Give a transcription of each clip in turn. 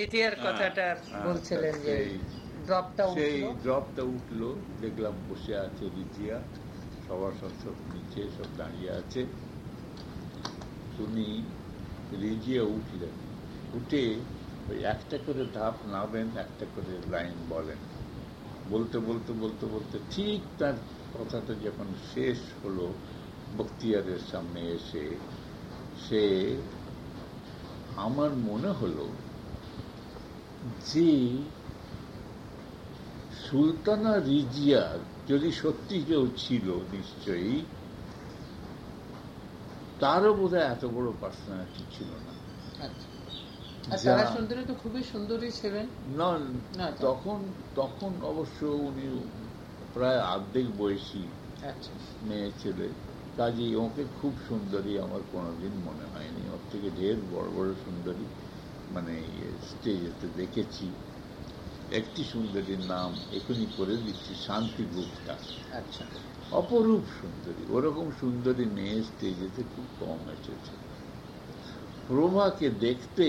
দ্বিতীয় কথাটা হ্যাঁ, বলছিলেন যে ড্রপটা সেই ড্রপটা উঠল দেখলাম বসে আছে রিজিয়া সবার সব নিচে সব দাঁড়িয়ে আছে। তুমি রিজিয়া উঠলেন। উঠে ওই একটা করে ধাপ নামেন একটা করে লাইন বলেন। বলতে বলতে বলতে বলতে ঠিক তার কথাটা যখন শেষ হলো বক্তিয়ারের সামনে এসে সে আমার মনে হলো যে সুলতানা রিজিয়া যদি সত্যি কেউ ছিল নিশ্চয়ই তারও বোধ এত বড় পার্সোনালিটি ছিল না আচ্ছা। সুন্দরী তো খুবই সুন্দরী ছিলেন না তখন তখন অবশ্য উনি প্রায় অর্ধেক বয়সী আচ্ছা। মেয়ে ছেলে কাজেই ওকে খুব সুন্দরী আমার কোনোদিন মনে হয়নি ওর থেকে ঢের বড় বড় সুন্দরী মানে স্টেজেতে দেখেছি। একটি সুন্দরীর নাম এখনই করে দিচ্ছি শান্তি গুপ্তা। আচ্ছা। অপরূপ সুন্দরী। ওরকম সুন্দরী মেয়ে স্টেজেতে খুব কম এসেছে। প্রভাকে দেখতে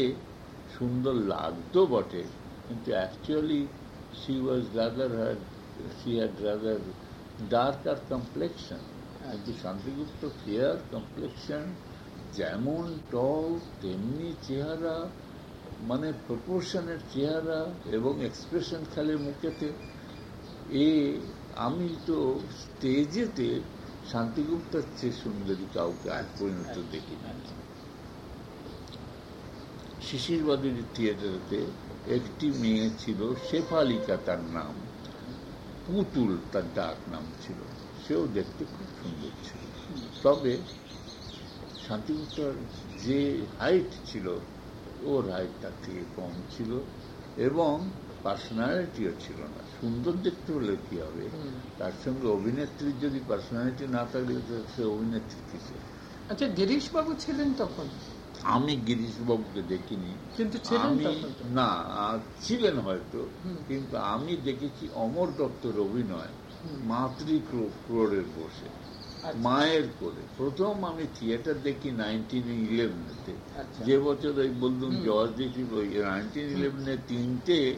সুন্দর লাগতো বটে কিন্তু actually she was rather her she had rather darker complexion কিন্তু শান্তিগুপ্ত ফেয়ার কমপ্লেকশন যেমন টল তেমনি চেহারা মানে প্রপোর্শনের চেহারা এবং এক্সপ্রেশন খালি মুখেতে, এ আমি তো স্টেজেতে শান্তিগুপ্তার চেয়ে সুন্দরী কাউকে আজ পরিণত দেখি না। শিশিরবাদীর থিয়েটারেতে একটি মেয়ে ছিল, শেফালিকা তার নাম, পুতুল তার ডাক নাম ছিল, সেও দেখতে খুব সুন্দর ছিল। তবে শান্তিগুপ্তার যে হাইট ছিল ওর হাইট তার থেকে কম ছিল এবং পার্সোনালিটিও ছিল না। সুন্দর দেখতে হলে কি হবে? তার সঙ্গে অভিনেত্রীর যদি পার্সোনালিটি না থাকলে সে অভিনেত্রী কিসে? আচ্ছা গিরিশ বাবু ছিলেন তখন? আমি গিরিশ বাবুকে দেখিনি। কিন্তু আমি না ছিলেন হয়তো। কিন্তু আমি দেখেছি অমর দত্তর অভিনয় মাতৃ ক্রোড়ের বসে। মায়ের করে প্রথম আমি থিয়েটার দেখি নাইনটিন ইলেভেনেতে। আচ্ছা। যে বছর ওই বললুম জজ দেখি ওই নাইনটিন ইলেভেনে তিনটে।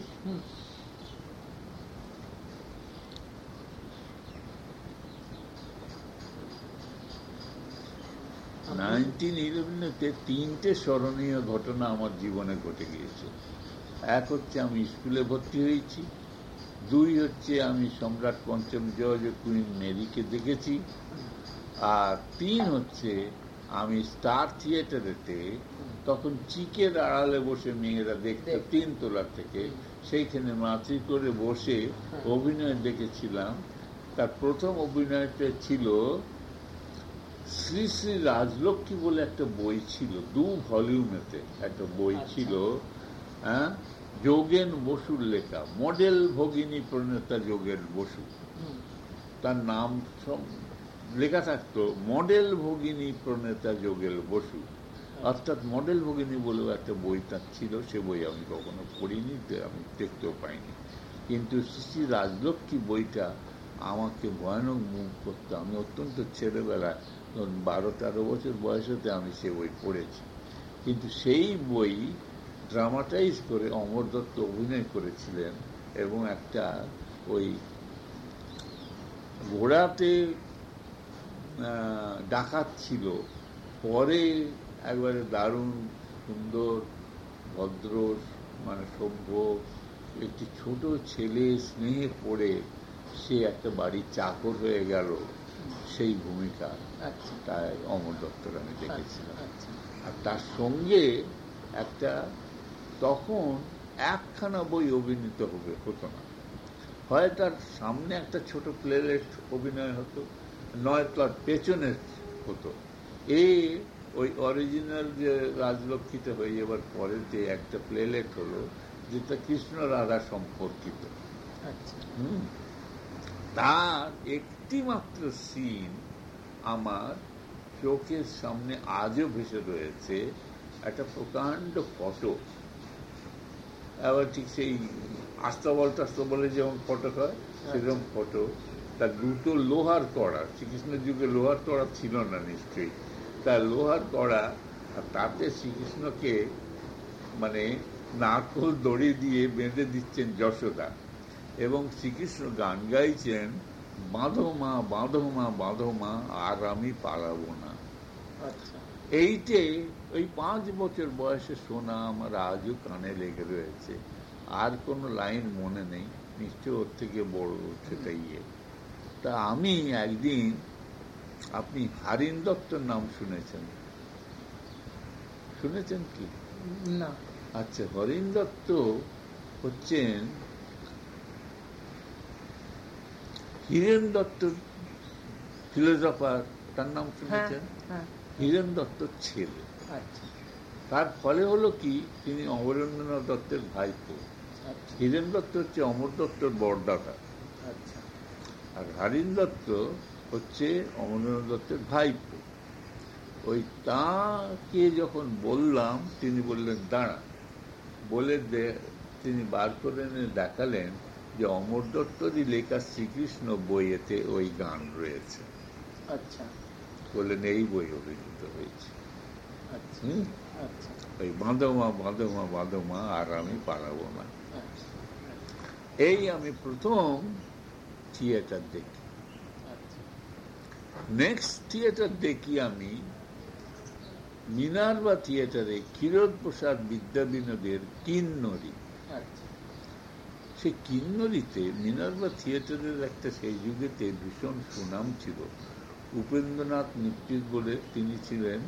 নাইনটিন ইলেভেনেতে তিনটে স্মরণীয় ঘটনা আমার জীবনে ঘটে গিয়েছে। এক হচ্ছে আমি স্কুলে ভর্তি হয়েছি। দুই হচ্ছে আমি সম্রাট পঞ্চম জর্জ কুইন মেরিকে দেখেছি। আর তিন হচ্ছে আমি স্টার থিয়েটারেতে তখন চিকের আড়ালে বসে মেয়েরা দেখতে তিন তোলার থেকে। সেইখানে মাতৃ করে বসে হ্যাঁ। অভিনয় দেখেছিলাম। তার প্রথম অভিনয়টা ছিল শ্রী শ্রী রাজলক্ষ্মী বলে একটা বই ছিল দু ভলিউমেতে একটা বই আচ্ছা। ছিল হ্যাঁ? যোগেন বসুর লেখা মডেল ভগিনী প্রণেতা যোগেন বসু। তার নাম লেখা থাকতো, মডেল ভগিনী প্রণেতা যোগেল বসু। অর্থাৎ মডেল ভগিনী বলেও একটা বই তার ছিল, সে বই আমি কখনো পড়িনি আমি দেখতেও পাইনি। কিন্তু শ্রী রাজলক্ষ্মী বইটা আমাকে ভয়ানক মুখ করতো। আমি অত্যন্ত ছেলেবেলায় বারো তেরো বছর বয়সেতে আমি সে বই পড়েছি। কিন্তু সেই বই ড্রামাটাইজ করে অমর দত্ত অভিনয় করেছিলেন এবং একটা ওই ঘোড়াতে ডাকাত ছিল পরে একবারে দারুণ সুন্দর ভদ্র মানে সভ্য একটি ছোট ছেলে স্নেহে পড়ে সে একটা বাড়ির চাকর হয়ে গেল সেই ভূমিকা আচ্ছা। তাই অমর দত্তর আমি দেখেছিলাম আচ্ছা, আচ্ছা। আর তার সঙ্গে একটা তখন একখানা বই অভিনীত হবে হতো না হয় তার সামনে একটা ছোট প্লেলেট অভিনয় হতো নয় তার পেছনে হতো। এই ওই অরিজিনাল যে রাজলক্ষ্মীতে হয়ে যাবার পরে যে একটা প্লেলেট হলো যেটা কৃষ্ণ রাধা সম্পর্কিত। তার একটি মাত্র সিন আমার চোখের সামনে আজও ভেসে রয়েছে একটা প্রকাণ্ড ফটো। আবার ঠিক সেই আস্তাবল টাস্তাবলে যেমন ফটো হয় সেরকম ফটো। তার দুটো লোহার কড়া শ্রীকৃষ্ণের যুগে লোহার কড়া ছিল না নিশ্চয়ই। তার লোহার কড়া আর তাতে শ্রীকৃষ্ণকে মানে নারকল দড়ি দিয়ে বেঁধে দিচ্ছেন যশোদা। এবং শ্রীকৃষ্ণ গান গাইছেন বাঁধো মা বাঁধো মা বাঁধো মা আর আমি পালাবো না। আচ্ছা। এইটে ওই পাঁচ বছর বয়সে শোনা আমার আজও কানে লেগে রয়েছে। আর কোনো লাইন মনে নেই নিশ্চয় ওর থেকে বড় সেটা ইয়ে তা আমি একদিন আপনি হারিন দত্তর নাম শুনেছেন? শুনেছেন কি? না। আচ্ছা হরিণ দত্ত হচ্ছেন হীরেন দত্ত ফিলোজফার তার নাম হ্যাঁ শুনেছেন? হ্যাঁ। হীরেন দত্তর ছেলে। আচ্ছা। তার ফলে হলো কি তিনি অমরেন্দ্রনাথ দত্তের ভাইপো। আচ্ছা। হীরেন দত্ত হচ্ছে অমর দত্তর বড়দাদা আচ্ছা। আর হারিন দত্ত হচ্ছে অমরেন্দ্রনাথ দত্তের ভাইপো। ওই তাকে যখন বললাম তিনি বললেন দাঁড়া। বলে তিনি বার করে এনে দেখালেন যে অমর দত্তরই লেখা শ্রীকৃষ্ণ বইয়েতে ওই গান রয়েছে। আচ্ছা। বললেন এই বই অভিনীত হয়েছে। আচ্ছা। আচ্ছা। ওই বাঁধমা বাঁধমা বাঁধমা আর আমি পারাবো না। আচ্ছা। এই আমি প্রথম থিয়েটার দেখি। নেক্সট থিয়েটার দেখি আমি মিনারবা থিয়েটারে ক্ষীরোদ প্রসাদ বিদ্যাবিনোদের কিন্নরি। সেই কিন্নরিতে মিনারবা থিয়েটারের একটা সেই যুগেতে ভীষণ সুনাম ছিল। উপেন্দ্রনাথ মিত্র বলে তিনি ছিলেন।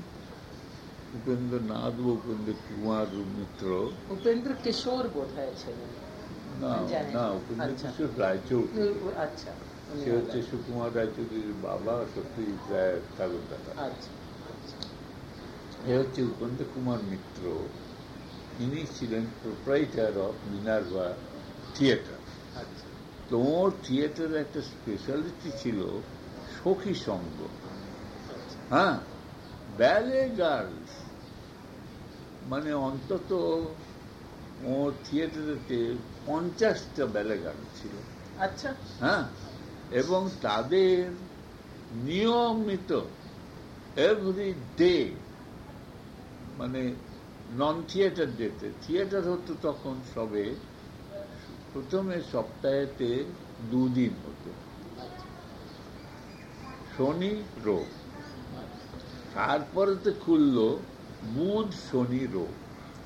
উপেন্দ্রনাথ বা উপেন্দ্র কুমার মিত্র। উপেন্দ্র কিশোর বোধ হয় না না। উপেন্দ্র আচ্ছা। রায়চৌধুরী। আচ্ছা সে হচ্ছে সুকুমার রায়চৌধুরীর বাবা সত্যজিৎ রায় তালুকদার আচ্ছা আচ্ছা। এ হচ্ছে উপেন্দ্র কুমার মিত্র। ইনি ছিলেন প্রোপ্রাইটার অফ মিনারভা থিয়েটার আচ্ছা। তোর থিয়েটারের একটা স্পেশালিটি ছিল সখী সঙ্গ। হ্যাঁ? ব্যালে গার্লস মানে অন্তত ও থিয়েটারেতে পঞ্চাশটা ব্যালে গার্ল ছিল। আচ্ছা। হ্যাঁ? এবং তাদের নিয়মিত এভরি ডে মানে নন থিয়েটার ডেতে থিয়েটার হতো তখন সবে প্রথমে সপ্তাহেতে দুদিন হতো। শনি রোগ তারপরে তো খুললো বুধ শনি রোগ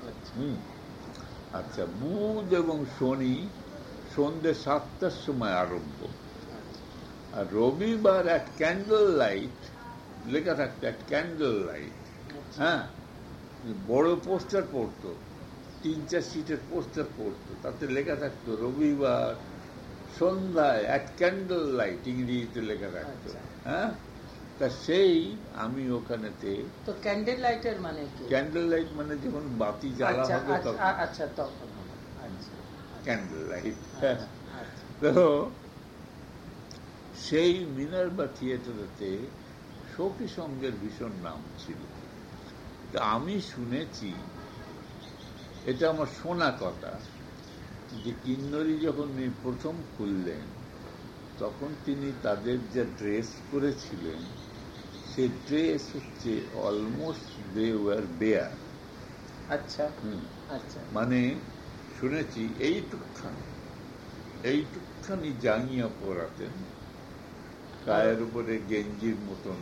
আচ্ছা। হুম। আচ্ছা বুধ এবং শনি সন্ধ্যে সাতটার সময় আরম্ভ। আর রবিবার অ্যাট ক্যান্ডেল লাইট লেখা থাকতো অ্যাট ক্যান্ডেল লাইট হ্যাঁ বড় পোস্টার পড়তো তিন চার সিটের পোস্টার পড়তো তাতে লেখা থাকতো রবিবার সন্ধ্যায় এক ক্যান্ডেল লাইট ইংরেজিতে লেখা থাকতো। আচ্ছা। হ্যাঁ? তা সেই আমি ওখানেতে তো ক্যান্ডেল লাইটের মানে কি? ক্যান্ডেল লাইট মানে যখন বাতি জ্বালা আচ্ছা হবে আচ্ছা তখন। ক্যান্ডেল লাইট আচ্ছা আচ্ছা। তো সেই মিনারবা থিয়েটারেতে সখী সঙ্গের ভীষণ নাম ছিল। তা আমি শুনেছি এটা আমার শোনা কথা যে কিন্নরি যখন উনি প্রথম খুললেন তখন তিনি তাদের যে ড্রেস করেছিলেন সে ড্রেস হচ্ছে অলমোস্ট দে ওয়ার বেয়ার আচ্ছা আচ্ছা। মানে শুনেছি এইটুকখানি এইটুকখানি জাঙ্গিয়া পরাতেন গায়ের উপরে গেঞ্জির মতন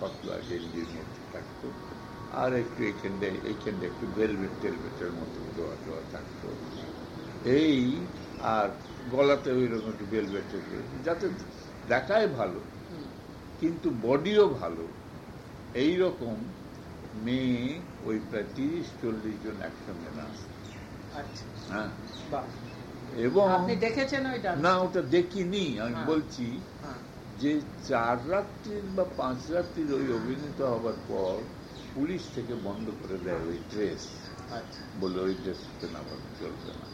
পাতলা গেঞ্জির মতো থাকতো আর একটু এখানটা এইখানটা একটু ভেলভেট টেলভেটের মতো দেওয়া দেওয়া থাকতো। এই আর গলাতে ওই রকম একটু ভেলভেট যাতে দেখায় ভালো। কিন্তু বডিও ভালো। এই রকম মেয়ে ওই প্রায় তিরিশ চল্লিশ জন একসঙ্গে নাচ। আচ্ছা। হ্যাঁ। এবং আপনি দেখেছেন ওই না ওটা দেখিনি আমি হ্যাঁ। বলছি হ্যাঁ। যে চার রাত্রির বা পাঁচ রাত্রির ওই অভিনীত হবার পর পুলিশ থেকে বন্ধ করে দেয় ওই ড্রেস। আচ্ছা। বলে ওই ড্রেস না চলবে না।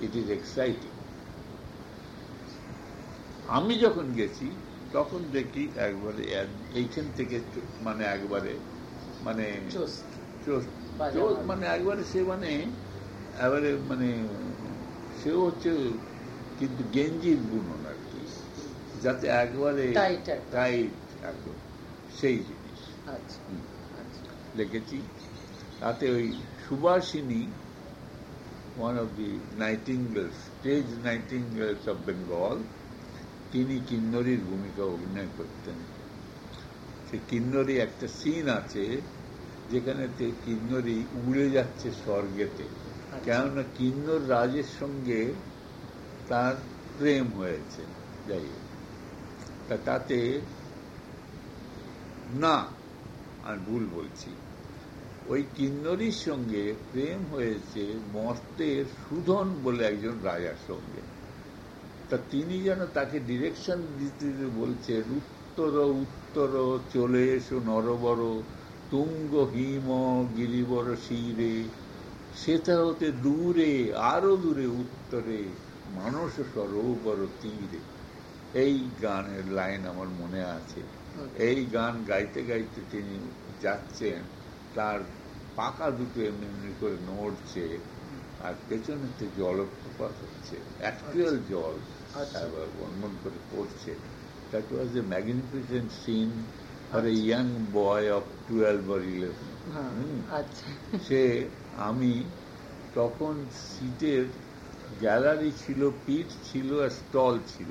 ইট ইজ এক্সাইটিং আমি যখন গেছি তখন দেখি একবারে এইখান থেকে মানে একবারে মানে বাজা। মানে একবারে সে মানে এবারে মানে সেও হচ্ছে কিন্তু গেঞ্জির বুনন আর কি। যাতে একবারে টাইট একদম। সেই জিনিস। আচ্ছা আচ্ছা। দেখেছি। তাতে ওই Subashini one of the nightingales stage nightingales of Bengal তিনি কিন্নরীর ভূমিকা অভিনয় করতেন। সে কিন্নরী একটা সিন আছে যেখানে কিন্নরী উড়ে যাচ্ছে স্বর্গেতে। আচ্ছা। কেননা কিন্নর রাজের সঙ্গে তার প্রেম হয়েছে যাই তা তাতে না আমি ভুল বলছি। ওই কিন্নরীর সঙ্গে প্রেম হয়েছে মর্তের সুধন বলে একজন রাজার সঙ্গে। তা তিনি যেন তাকে ডিরেকশন দিতে দিতে বলছেন উত্তর উত্তর চলে এসো নরবর তুঙ্গ হিম গিরিবর শিরে। সেটা হতে দূরে আরও দূরে উত্তরে মানস সরোবর তীরে। এই গানের লাইন আমার মনে আছে। এই গান গাইতে গাইতে তিনি যাচ্ছেন তার পাকা দুটো এমনি এমনি করে নড়ছে আর পেছনেতে জলপ্রপাত হচ্ছে অ্যাকচুয়াল জল। আচ্ছা। এবার বর্ণন করে পড়ছে। That was a magnificent scene for a young boy of twelve or eleven. আচ্ছা। সে আমি তখন সিটের গ্যালারি ছিল পিঠ ছিল আর স্টল ছিল।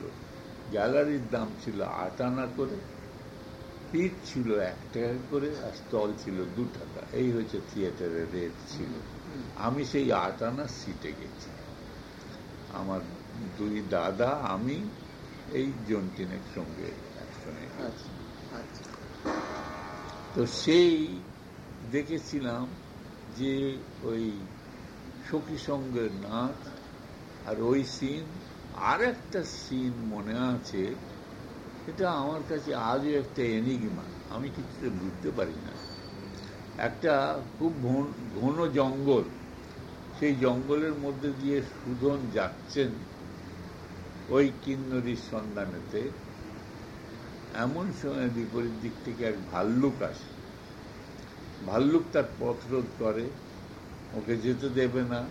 গ্যালারির দাম ছিল আট আনা করে পিঠ ছিল এক টাকা করে আর স্টল ছিল দু টাকা। এই হচ্ছে থিয়েটারের রেট ছিল। আমি সেই আট আনার সিটে গেছি। আমার দুই দাদা আমি এই জন্টিনের সঙ্গে একসঙ্গে। আচ্ছা আচ্ছা তো সেই দেখেছিলাম যে ওই সখী সঙ্গের নাচ আর ওই সিন আর একটা সিন মনে আছে এটা আমার কাছে আজও একটা এনিগমা আমি কিছুতে বুঝতে পারি না একটা খুব ঘন- ঘন জঙ্গল সেই জঙ্গলের মধ্যে দিয়ে সুধন যাচ্ছেন ওই কিন্নরীর সন্ধানেতে এমন সময় বিপরীত দিক থেকে এক ভাল্লুক আসে। ভাল্লুক তার পথ রোধ করে, ওকে যেতে দেবে না।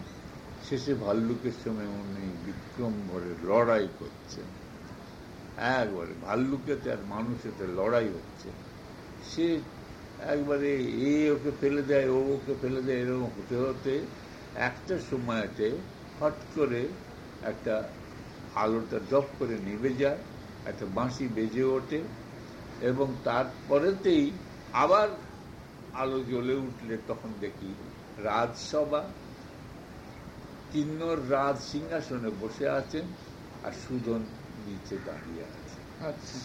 শেষে ভাল্লুকের সময় উনি বিক্রম ভরে লড়াই করছেন একবারে ভাল্লুকেতে আর মানুষেতে লড়াই হচ্ছে সে একবারে এ ওকে ফেলে দেয়, ও ওকে ফেলে দেয়, এরকম হতে হতে একটা সময়তে হট করে একটা আলোটা দপ করে নিভে যায় একটা বাঁশি বেজে ওঠে এবং তারপরেতেই আবার আলো জ্বলে উঠলে তখন দেখি রাজসভা। কিন্নর রাজ সিংহাসনে বসে আছেন আর সুজন নিচে দাঁড়িয়ে আছে। আচ্ছা।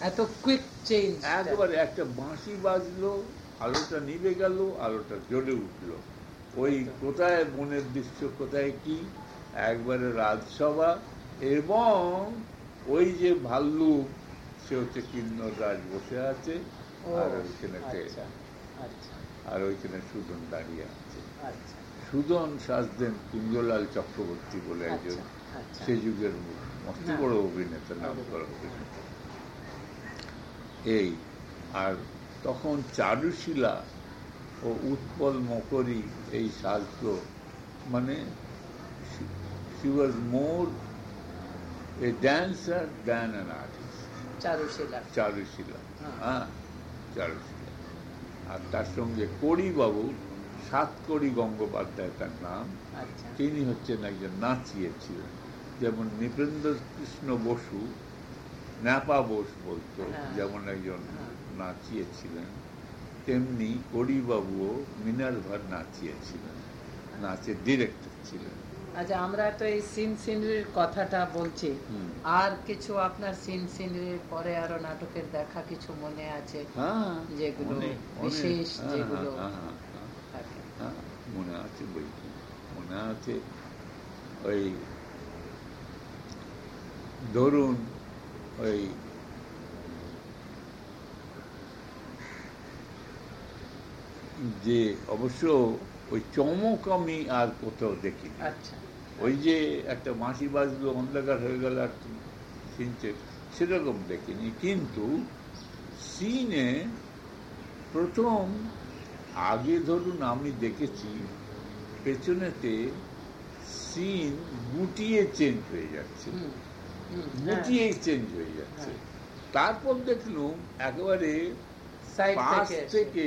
এত কুইক চেঞ্জ একবারে একটা বাঁশি বাজলো আলোটা নিভে গেল আলোটা জ্বলে উঠল। ওই কোথায় মনের দৃশ্য কোথায় কি? একবারে রাজসভা। এবং ওই যে ভাল্লুক সে হচ্ছে কিন্নর রাজ বসে আছে আর ওইখানেতে আচ্ছা আচ্ছা। আর ওইখানে সুদন দাঁড়িয়ে আছে। আচ্ছা। সুদন সাজদেন কুঞ্জলাল চক্রবর্তী বলে একজন। আচ্ছা। আচ্ছা সে যুগের মস্ত হ্যাঁ। বড় অভিনেতা নাম করা অভিনেতা। এই আর তখন চারুশিলা ও উৎপল মকরি এই সাজল মানে she was more a dancer than an artist Charushila. Charushila. হ্যাঁ। হ্যাঁ চারুশিলা। আর তার সঙ্গে কড়িবাবু সাতকড়ি গঙ্গোপাধ্যায় তার নাম। আচ্ছা। তিনি হচ্ছেন একজন নাচিয়ে ছিলেন। যেমন নৃপেন্দ্র কৃষ্ণ বসু ন্যাপা বোস বলতো হ্যাঁ। যেমন একজন হ্যাঁ। নাচিয়ে ছিলেন। তেমনি কড়িবাবুও মিনার্ভার নাচিয়ে ছিলেন নাচের ডিরেক্টর ছিলেন। আচ্ছা আমরা তো এই সিন সিনারির কথাটা বলছি। আর কিছু আপনার সিন সিনারির পরে আরও নাটকের দেখা কিছু মনে আছে? হ্যাঁ। যেগুলো বিশেষ হ্যাঁ, যেগুলো হ্যাঁ। হ্যাঁ, মনে আছে বই। মনে আছে ওই ধরুন ওই যে অবশ্য ওই চমক আমি আর কোথাও দেখি আচ্ছা। ওই যে একটা মাসি বাজলো অন্ধকার হয়ে গেল আর সিনছে সেরকম দেখিনি। কিন্তু সিনে প্রথম আগে ধরুন আমি দেখেছি পেছনেতে সিন গুটিয়ে চেঞ্জ হয়ে যাচ্ছে। হ্যাঁ, গুটিয়েই চেঞ্জ হয়ে যাচ্ছে। হ্যাঁ। তারপর দেখলুম একেবারে পাশ থেকে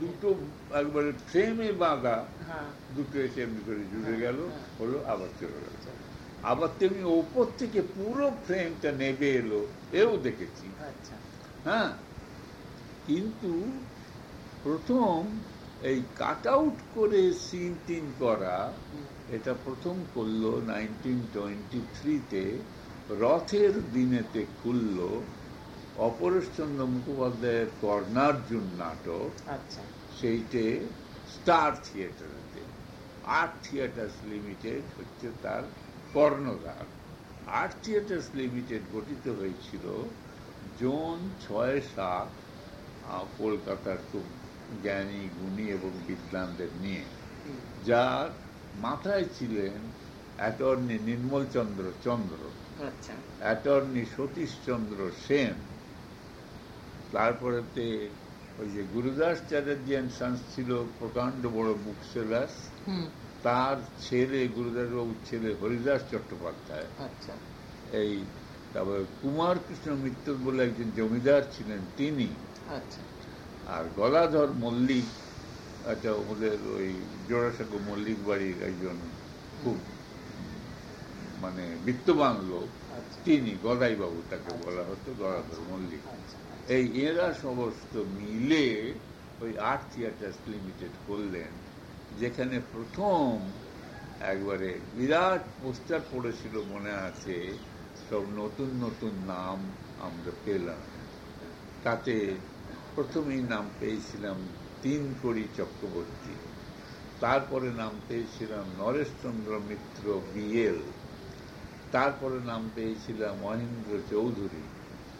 দুটো একবারে ফ্রেমে বাঁধা হ্যাঁ। দুটো এসে এমনি করে জুড়ে হ্যাঁ, গেল হ্যাঁ। হলো আবার চলে গেল। আবার তেমনি ওপর থেকে পুরো ফ্রেমটা নেবে এলো এও দেখেছি। আচ্ছা। হ্যাঁ কিন্তু প্রথম এই কাট আউট করে সিন টিন করা এটা প্রথম করল নাইনটিন টোয়েন্টি থ্রিতে রথের দিনেতে খুললো অপরেশচন্দ্র মুখোপাধ্যায়ের কর্ণার্জুন নাটক আচ্ছা। সেইটে স্টার থিয়েটারেতে। আর্ট থিয়েটার্স লিমিটেড হচ্ছে তার কর্ণধার। আর্ট থিয়েটার্স লিমিটেড গঠিত হয়েছিল জোন ছয় সাত কলকাতার খুব জ্ঞানী গুণী এবং বিদ্বানদের নিয়ে যার মাথায় ছিলেন অ্যাটর্নি নির্মল চন্দ্র চন্দ্র। আচ্ছা। অ্যাটর্নি সতীশচন্দ্র সেন। তারপরেতে ওই যে গুরুদাস চ্যাটার্জি অ্যান্ড সন্স ছিল প্রকাণ্ড বড় বুক সেলার্স তার ছেলে গুরুদাস বাবুর ছেলে হরিদাস চট্টোপাধ্যায়। আচ্ছা। এই তারপরে কুমার কৃষ্ণ মিত্র বলে একজন জমিদার ছিলেন তিনি। আচ্ছা। আর গলাধর মল্লিক একটা ওদের ওই জোড়াসাঁকো মল্লিক বাড়ির একজন খুব মানে বিত্তবান লোক। আচ্ছা। তিনি গদাইবাবু তাকে বলা হতো গদাধর মল্লিক। আচ্ছা। এই এরা সমস্ত মিলে ওই আর্ট থিয়েটার্স লিমিটেড করলেন, যেখানে প্রথম একবারে বিরাট পোস্টার পড়েছিল মনে আছে, সব নতুন নতুন নাম আমরা পেলাম। তাতে প্রথমেই নাম পেয়েছিলাম তিন কড়ি চক্রবর্তী, তারপরে নাম পেয়েছিলাম নরেশচন্দ্র মিত্র বিএল তারপরে নাম পেয়েছিলাম মহেন্দ্র চৌধুরী।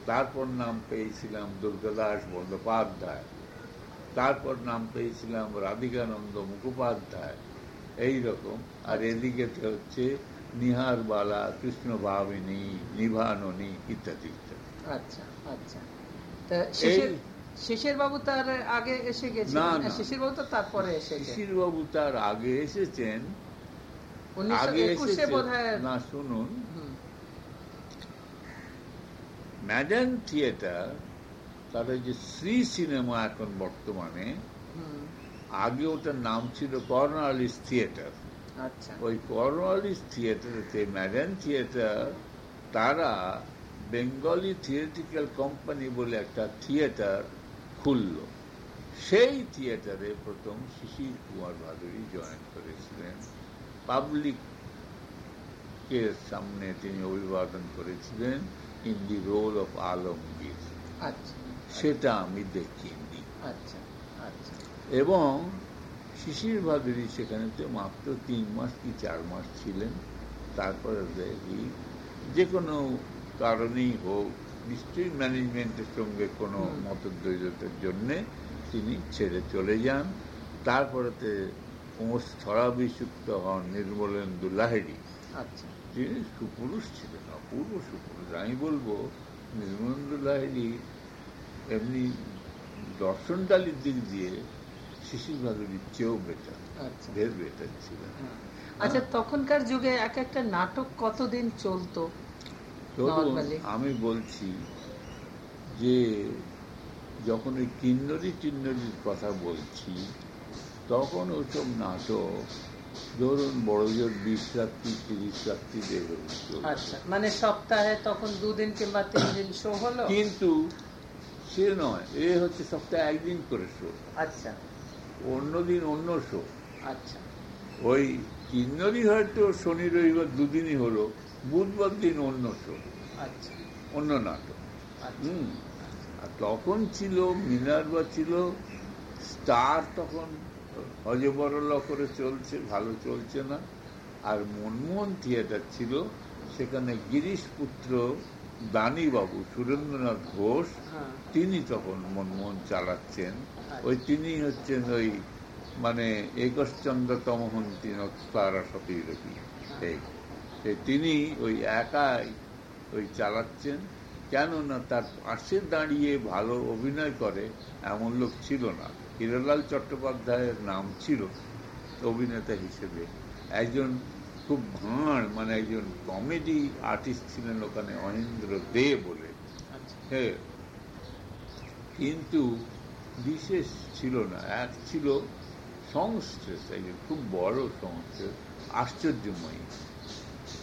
তারপর নাম পেয়েছিলাম দুর্গাদাস বন্দ্যোপাধ্যায়। তারপর নাম পেয়েছিলাম রাধিকানন্দ মুখোপাধ্যায়। এই রকম। আর এদিকে হচ্ছে নিহার বালা কৃষ্ণ ভাবিনী নিভাননী ইত্যাদি ইত্যাদি। আচ্ছা আচ্ছা। তা শিশির বাবু তার আগে এসে গেছে না, না। শিশির বাবু তো তারপরে এসেছে শিশির বাবু তার আগে এসেছেন। উনিশশো আগে একুশে এসেছেন। না শুনুন। ম্যাডান থিয়েটার ওই যে শ্রী সিনেমা এখন বর্তমানে আগে ওটার নাম ছিল কর্নালিস থিয়েটার। আচ্ছা। ওই কর্নওয়ালিস থিয়েটারেতে ম্যাডান থিয়েটার তারা বেঙ্গলি থিয়েটিক্যাল কোম্পানি বলে একটা থিয়েটার খুলল। সেই থিয়েটারে প্রথম শিশির কুমার ভাদুরী জয়েন করেছিলেন। পাবলিক এর সামনে তিনি অভিবাদন করেছিলেন। In the role of Alamgir আচ্ছা। সেটা আমি দেখিনি। আচ্ছা আচ্ছা। এবং শিশির ভাদুরী সেখানে তো মাত্র তিন মাস কি চার মাস ছিলেন। তারপরে দেখি যে কোনো কারণেই হোক নিশ্চয়ই ম্যানেজমেন্টের সঙ্গে কোনো হুম। মতদ্বৈরতার জন্যে তিনি ছেড়ে চলে যান। তারপরেতে স্থলাভিষিক্ত হন নির্মলেন্দু লাহিড়ী। আচ্ছা। তিনি সুপুরুষ ছিলেন অপূর্ব সুপুরুষ। আমি বলব নির্মলেন্দু লাহিড়ী এমনি দর্শনডালির দিক দিয়ে শিশির ভাদুরীর চেয়েও বেটার ঢের বেটার হ্যাঁ। আচ্ছা তখনকার যুগে এক একটা নাটক কতদিন চলতো আমি বলছি যে যখন ওই কিন্নরি টিন্নরির কথা বলছি তখন ওসব নাটক ধরুন বড় জোর বিশ রাত্রি তিরিশ রাত্রি দেবে আচ্ছা মানে সপ্তাহে তখন দুদিন কিংবা তিন দিন শো হলো? কিন্তু সে নয় এ হচ্ছে সপ্তাহে একদিন করে শো আচ্ছা। অন্যদিন অন্য শো আচ্ছা। ওই কিন্নরি হয়তো শনি রবিবার দুদিনই হলো বুধবার দিন অন্য শো আচ্ছা। অন্য নাটক। আচ্ছা। হুম। আর তখন ছিল মিনারবা ছিল স্টার তখন হজবরল করে চলছে ভালো চলছে না। আর মনমোহন থিয়েটার ছিল সেখানে গিরিশ পুত্র দানিবাবু সুরেন্দ্রনাথ ঘোষ হ্যাঁ। তিনি তখন মনমোহন চালাচ্ছেন। ওই তিনি হচ্ছেন ওই মানে একশ্চন্দ্র তমহন্তি তারা সতী রবি এই এই তিনি ওই একাই ওই চালাচ্ছেন। কেননা তার পাশে দাঁড়িয়ে ভালো অভিনয় করে এমন লোক ছিল না। হিরলাল চট্টোপাধ্যায়ের নাম ছিল অভিনেতা হিসেবে। একজন খুব ভাঁড় মানে একজন কমেডি আর্টিস্ট ছিলেন ওখানে অহেন্দ্র দে বলে। আচ্ছা। হ্যাঁ। কিন্তু বিশেষ ছিল না এক ছিল সংস্ট্রেস একজন খুব বড় সংস্ট্রেস আশ্চর্যময়ী।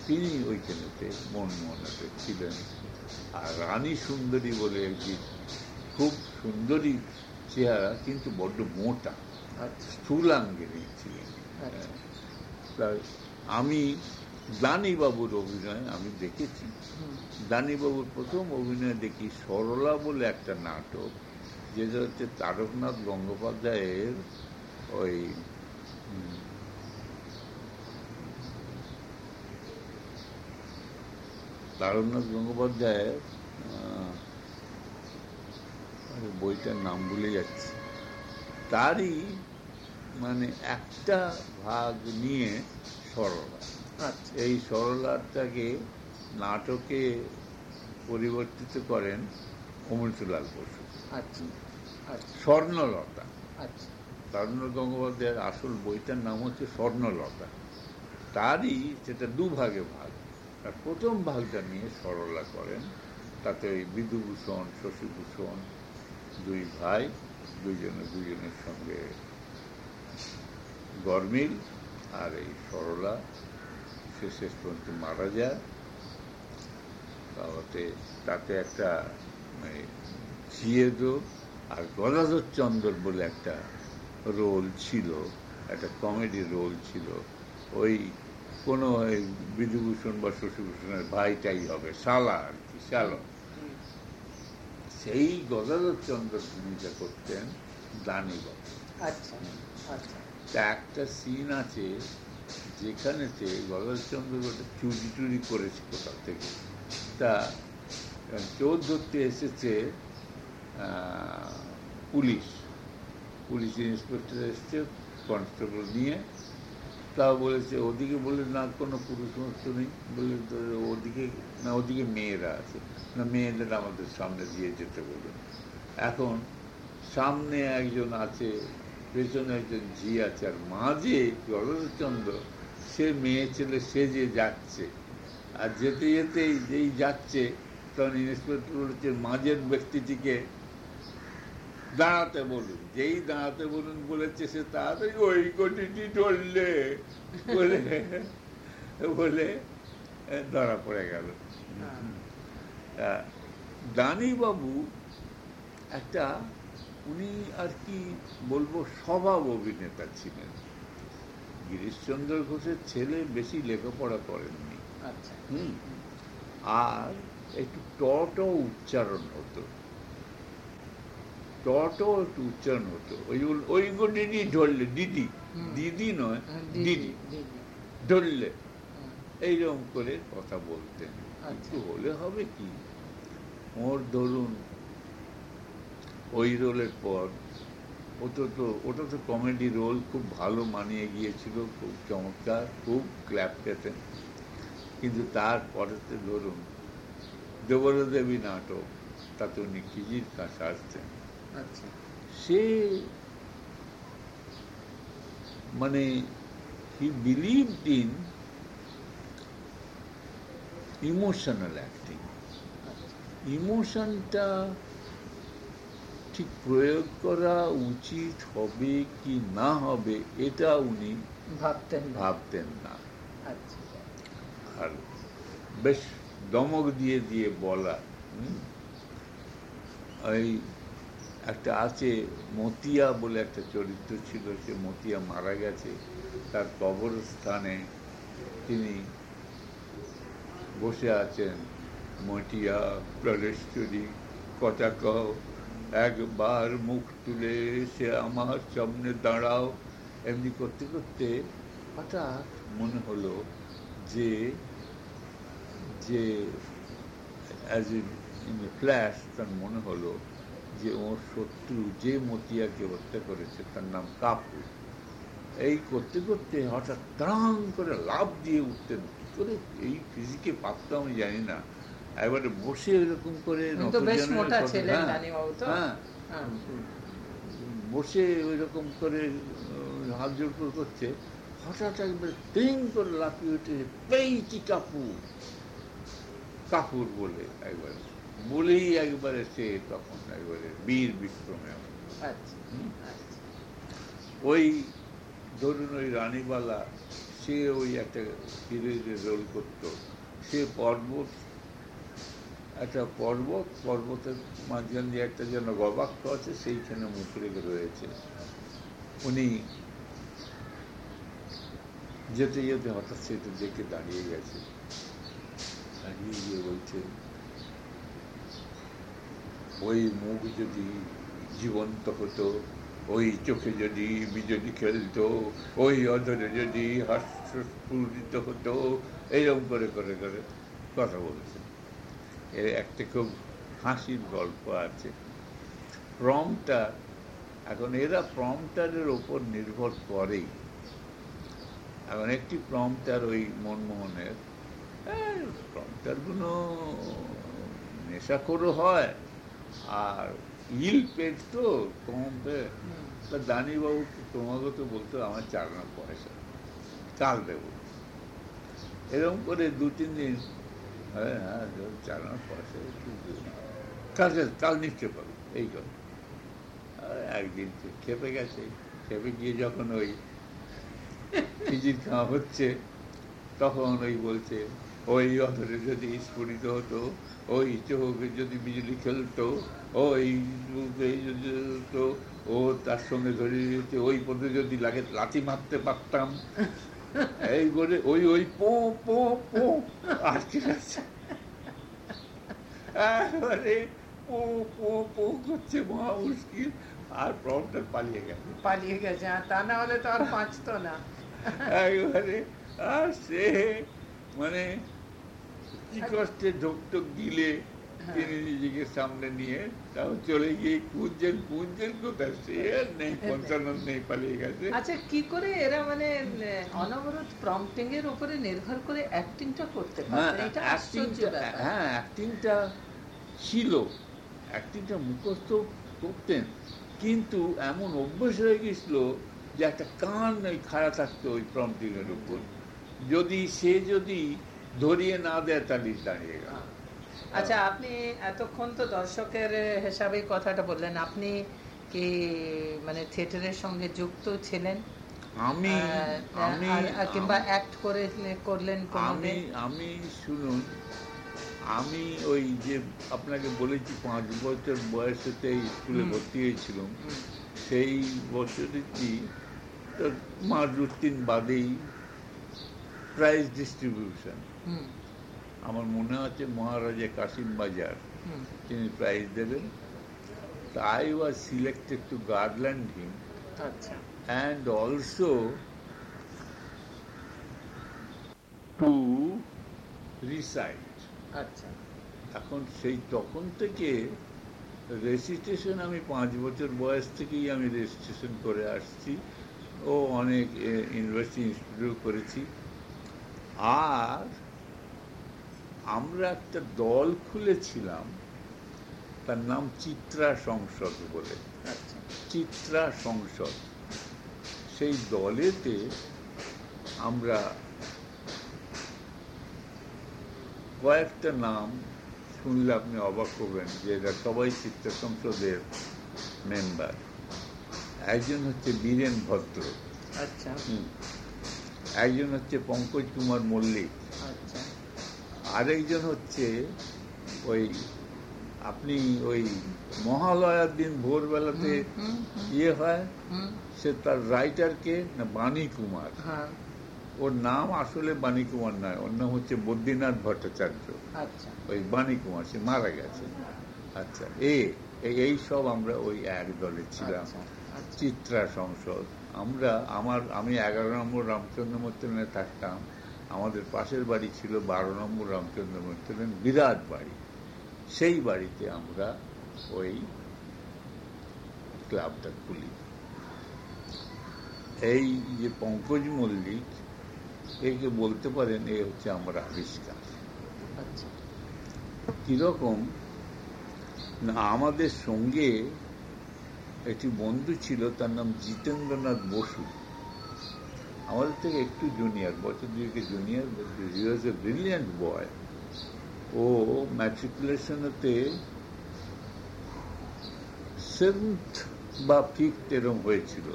তিনি ওইখানেতে মনমোহনাতে ছিলেন। আর রানী সুন্দরী বলে একটি খুব সুন্দরী চেহারা কিন্তু বড্ড মোটা। আচ্ছা। স্থূলাঙ্গিনী ছিলেন আচ্ছা। আমি দানিবাবুর অভিনয় আমি দেখেছি। দানিবাবুর প্রথম অভিনয় দেখি সরলা বলে একটা নাটক যেটা হচ্ছে তারকনাথ গঙ্গোপাধ্যায়ের ওই তারকনাথ গঙ্গোপাধ্যায়ের আরে বইটার নাম ভুলে যাচ্ছি। তারই মানে একটা ভাগ নিয়ে সরলা। আচ্ছা। এই সরলাটাকে নাটকে পরিবর্তিত করেন অমৃতলাল বসু। আচ্ছা আচ্ছা। স্বর্ণলতা। আচ্ছা। স্বর্ণ গঙ্গোপাধ্যায়ের আসল বইটার নাম হচ্ছে স্বর্ণলতা। তারই সেটা দুভাগে ভাগ। আর প্রথম ভাগটা নিয়ে সরলা করেন। তাতে ওই বিধুভূষণ শশীভূষণ দুই ভাই, দুইজনে দুজনের সঙ্গে গরমিল আর এই সরলা। সে শেষ পর্যন্ত মারা যায়। তাতে তাতে একটা মানে জিয়েদো আর গদাধর চন্দর বলে একটা রোল ছিল, একটা কমেডি রোল ছিল। ওই কোনো বিধুভূষণ বা শশীভূষণের ভাইটাই হবে, শালা আর কি, শালো। সেই গদাধর চন্দ্র ভূমিকা করতেন দানিবাবু আচ্ছা আচ্ছা। তা একটা সিন আছে যেখানেতে গদাধরচন্দ্র একটা চুরি টুরি করেছে কোথাও থেকে। তা চোর ধরতে এসেছে পুলিশ। পুলিশ ইন্সপেক্টর এসছে কনস্টেবল নিয়ে তাও বলেছে, ওদিকে বলে না, কোনো পুরুষ মানুষ নেই। বলে ওদিকে, না, ওদিকে মেয়েরা আছে। না, মেয়েদের আমাদের সামনে দিয়ে যেতে বলুন। এখন সামনে একজন আছে, পেছনে একজন ঝি আছে, আর মাঝে জগদচন্দ্র, সে মেয়ে ছেলে, সে যে যাচ্ছে, আর যেতে যেতেই যেই যাচ্ছে, তখন ইন্সপেক্টর বলেছে, মাঝের ব্যক্তিটিকে দাঁড়াতে বলুন যেই দাঁড়াতে বলুন বলেছে সে তাড়াতাড়ি ওই গটিটি ধরলে। বলে বলে ধরা পড়ে গেল। হ্যাঁ। দানিবাবু একটা উনি আর কি বলব স্বভাব অভিনেতা ছিলেন। গিরিশচন্দ্র ঘোষের ছেলে বেশি লেখাপড়া করেননি। আচ্ছা। হুম। আর একটু টট উচ্চারণ হতো। টট একটু উচ্চারণ হতো ওই বল- ওই দিদি ধরলে দিদি। দিদি নয় হ্যাঁ, দিদি ধরলে। এইরকম করে কথা বলতেন। আচ্ছা। একটু হলে হবে কি? ওর ধরুন ওই রোলের পর ওটা তো ওটা তো কমেডি রোল খুব ভালো মানিয়ে গিয়েছিল খুব চমৎকার খুব ক্ল্যাপ পেতেন কিন্তু তারপরেতে ধরুন দেবরদেবী নাটক তাতে উনি খিজির কাছে আসতেন? আচ্ছা সে মানে he believed in emotional acting আচ্ছা। ইমোশনটা ঠিক প্রয়োগ করা উচিত হবে কি না হবে এটা উনি ভাবতেন ভাবতেন না। আচ্ছা। আর বেশ দমক দিয়ে দিয়ে বলা? ওই একটা আছে, মতিয়া বলে একটা চরিত্র ছিল, সে মতিয়া মারা গেছে। তার কবরস্থানে তিনি বসে আছেন। মটিয়া প্রাণেশ্বরী কথা একবার মুখ তুলে সে আমার সামনে দাঁড়াও। এমনি করতে করতে হঠাৎ মনে হলো যে যে অ্যাজ ইন ফ্ল্যাশ তার মনে হলো যে ওর শত্রু যে মতিয়াকে হত্যা করেছে তার নাম কাপুর এই করতে করতে হঠাৎ তাড়াং করে লাভ দিয়ে উঠতেন। কি করে? এই ফিজিকে পারতো আমি জানি না। এবারে বসে এরকম করে হ্যাঁ, হ্যাঁ। হ্যাঁ। বসে ওই রকম করে হাত জোর করে করছে। হঠাৎ একবার তিন করে লাফিয়ে উঠে পেয়েছি কাপুর কাপুর বলে একবার। বলেই একবারে সে তখন একবারে বীর বিক্রমে আচ্ছা। আচ্ছা। ওই ধরুন ওই রানীবালা সে ওই একটা হিরোইনের রোল করতো। সে পর্বত একটা পর্বত পর্বতের মাঝখান দিয়ে একটা যেন গবাক্ষ আছে সেইখানে মুখ রেখে রয়েছে। উনি যেতে যেতে হঠাৎ সেটা দেখে দাঁড়িয়ে গেছে। দাঁড়িয়ে গিয়ে বলছে ওই মুখ যদি জীবন্ত হতো, ওই চোখে যদি বিজলি খেলতো, ওই অধরে যদি হাস্যস্ফুরিত হতো এইরকম করে করে করে কথা বলেছে। এর একটা খুব হাসির গল্প আছে। প্রমটা এখন এরা প্রমটারের ওপর নির্ভর করেই। এখন একটি প্রমটার ওই মনমোহনের প্রমটারগুলো নেশাখোরও হয়। আর ইল পেট তো কমবে। তা দানিবাবু ক্রমাগত বলতো আমার চার না পয়সা কাল দেবো এরকম করে দু, তিন দিন হ্যাঁ হ্যাঁ আনা পয়সা। কালকে কাল নিশ্চয় পাবো, এই কথা একদিন খেপে গেছে, খেপে গিয়ে যখন ওই খাওয়া হচ্ছে, তখন ওই বলছে ওই অধরে যদি স্ফুরিত হতো ওই চোখে যদি বিজলি খেলতো ওই যদি হতো, ও তার সঙ্গে ধরে দিতে ওই পদে যদি লাগে লাথি মারতে পারতাম। এই করে ওই ওই পো পো পো আটকে গেছে একেবারে পো পো পো করছে মহা মুশকিল। আর প্রবটা পালিয়ে গেছে। পালিয়ে গেছে আর তা না হলে তো আর বাঁচতো না। একেবারে আর সে মানে কি কষ্টে ঢোক টোক দিলে হ্যাঁ। তিনি নিজেকে সামনে নিয়ে তাও চলে গিয়ে কুঞ্জেন কুঞ্জেন কোথায়? সে আর নেই পঞ্চানন নেই পালিয়ে গেছে। আচ্ছা কি করে এরা মানে অনবরত প্রম্পটিং এর উপরে নির্ভর করে অ্যাক্টিংটা করতে হ্যাঁ পারে এটা আশ্চর্য হ্যাঁ অ্যাক্টিংটা ছিল। অ্যাক্টিংটা মুখস্থ করতেন। কিন্তু এমন অভ্যেস হয়ে গেছিল যে একটা কান ওই খাড়া থাকতো ওই প্রম্পটিংয়ের উপর। যদি সে যদি ধরিয়ে না দেয় তাহলে দাঁড়িয়ে গেল। আচ্ছা আপনি এতক্ষণ তো দর্শকের হিসাবে কথাটা বললেন। আপনি কি মানে থিয়েটারের সঙ্গে যুক্ত ছিলেন? আমি আমি কিংবা অ্যাক্ট করে করলেন আমি আমি শুনুন আমি ওই যে আপনাকে বলেছি পাঁচ বছর বয়সেতে স্কুলে ভর্তি হয়েছিলাম। সেই বছরেরটি তো মার রুটিন বাদেই প্রাইজ ডিস্ট্রিবিউশন আমার মনে আছে মহারাজা কাশিম বাজার। তিনি প্রাইজ দেবেন। I was selected to garland him আচ্ছা। and also to recite. আচ্ছা। এখন সেই তখন থেকে রেজিস্ট্রেশন আমি পাঁচ বছর বয়স থেকেই আমি রেজিস্ট্রেশন করে আসছি। ও অনেক ইউনিভার্সিটি ইনস্টিটিউট করেছি। আর আমরা একটা দল খুলেছিলাম তার নাম চিত্রা সংসদ বলে। আচ্ছা। চিত্রা সংসদ। সেই দলেতে আমরা কয়েকটা নাম শুনলে আপনি অবাক হবেন যে এরা সবাই চিত্রা সংসদের মেম্বার। একজন হচ্ছে বীরেন ভদ্র। আচ্ছা। একজন হচ্ছে পঙ্কজ কুমার মল্লিক। আরেকজন হচ্ছে ওই আপনি ওই মহালয়ার দিন ভোরবেলাতে ইয়ে হয় সে তার রাইটারকে না বাণী কুমার হ্যাঁ। ওর নাম আসলে বাণী কুমার নয় ওর নাম হচ্ছে বদ্রীনাথ ভট্টাচার্য। আচ্ছা। ওই বাণী কুমার সে মারা গেছে। আচ্ছা এ এই- সব আমরা ওই এক দলে ছিলাম। আচ্ছা, আচ্ছা। চিত্রা সংসদ। আমরা আমার আমি এগারো নম্বর রামচন্দ্র মৈত্রনে থাকতাম। আমাদের পাশের বাড়ি ছিল বারো নম্বর রামচন্দ্র মৈত্রন বিরাট বাড়ি। সেই বাড়িতে আমরা ওই ক্লাবটা খুলি। এই যে পঙ্কজ মল্লিক একে বলতে পারেন এ হচ্ছে আমার আবিষ্কার। আচ্ছা। কীরকম? না আমাদের সঙ্গে একটি বন্ধু ছিল তার নাম জিতেন্দ্রনাথ বসু। আমাদের থেকে একটু জুনিয়র বছর দুইকে junior he was a brilliant boy ও ম্যাট্রিকুলেশনেতে সেভেন্থ বা ফিফথ এরম হয়েছিল।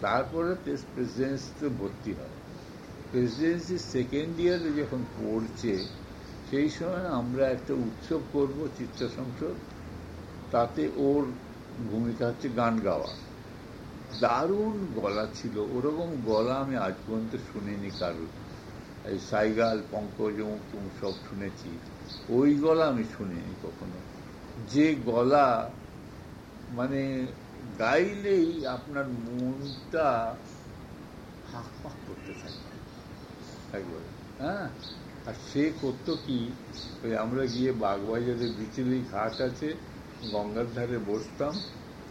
তারপরে প্রেসিডেন্সিতে ভর্তি হয়। প্রেসিডেন্সি সেকেন্ড ইয়ারে যখন পড়ছে, সেই সময় আমরা একটা উৎসব করব চিত্র সংসদ তাতে ওর ভূমিকা হচ্ছে গান গাওয়া। দারুণ গলা ছিল। ওরকম গলা আমি আজ পর্যন্ত শুনিনি কারোর। এই সাইগাল, পঙ্কজ, অমুক সব শুনেছি। ওই গলা আমি শুনিনি কখনো। যে গলা মানে গাইলেই আপনার মনটা হাক পাক করতে থাকে। একবারে হ্যাঁ? আর সে করতো কি? ওই আমরা গিয়ে বাগবাজারে বিচলি ঘাট আছে, গঙ্গার ধারে বসতাম,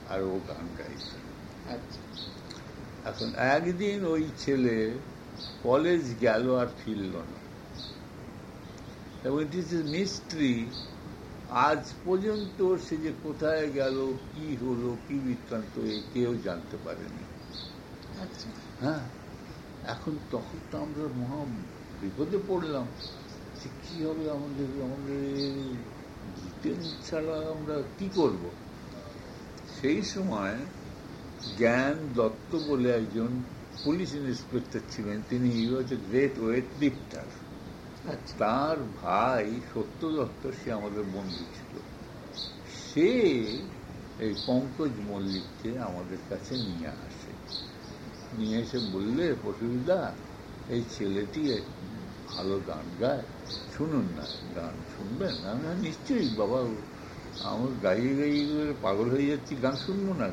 আর ও গান গাইত। আচ্ছা এখন একদিন ওই ছেলে কলেজ গেল আর ফিরল না। এবং ইট ইস মিস্ট্রি আজ পর্যন্ত সে যে কোথায় গেল কি হলো কি বৃত্তান্ত এ কেউ জানতে পারেনি। আচ্ছা। হ্যাঁ এখন তখন তো আমরা মহা বিপদে পড়লাম। যে কি হবে আমাদের আমাদের জিতেন ছাড়া আমরা কি করব? সেই সময় জ্ঞান দত্ত বলে একজন পুলিশ ইন্সপেক্টর ছিলেন তিনি হি ওয়াজ এ গ্রেট ওয়েট লিফটার। আচ্ছা। তার ভাই সত্য দত্ত সে আমাদের বন্ধু ছিল। সে এই পঙ্কজ মল্লিককে আমাদের কাছে নিয়ে আসে। নিয়ে এসে বললে পশুদা এই ছেলেটি ভালো গান গায়। শুনুন না গান শুনবেন? আমি বললাম, নিশ্চয়ই বাবা আমার গাইয়ে গাইয়ে পাগল হয়ে যাচ্ছি গান শুনব না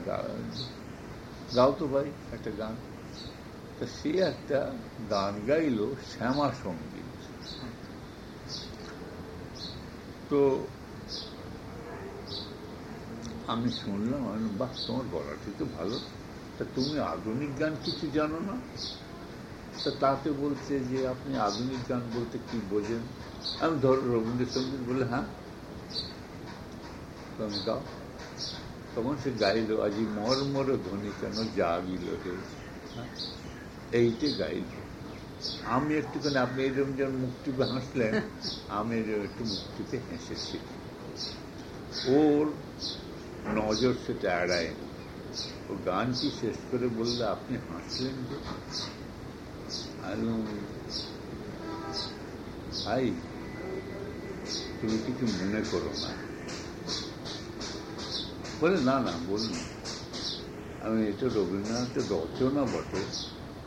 গাও তো ভাই একটা গান। তা সে একটা গান গাইলো শ্যামা সংগীত। তো আমি শুনলাম, আমি বাহ, তোমার গলাটি তো ভালো। তা তুমি আধুনিক গান কিছু জানো না? তা তাতে বলছে যে, আপনি আধুনিক গান বলতে কি বোঝেন? আমি ধর, রবীন্দ্রসঙ্গীত বলে হ্যাঁ। তুমি গাও। তখন সে গাইল, আজি মর মর ধ্বনি কেন জাগিল রে? এইটে গাইল। আমি একটুখানি, আপনি এরকম যেমন মুক্তিতে হাসলেন, আমি একটু মুক্তিতে হেসেছি। ওর নজর সেটা এড়ায় ও গানটি শেষ করে বললে, আপনি হাসলেন যে ভাই, তুমি কিছু মনে করো না। বলে, না না, বলুন। আমি এটা রবীন্দ্রনাথের রচনা বটে,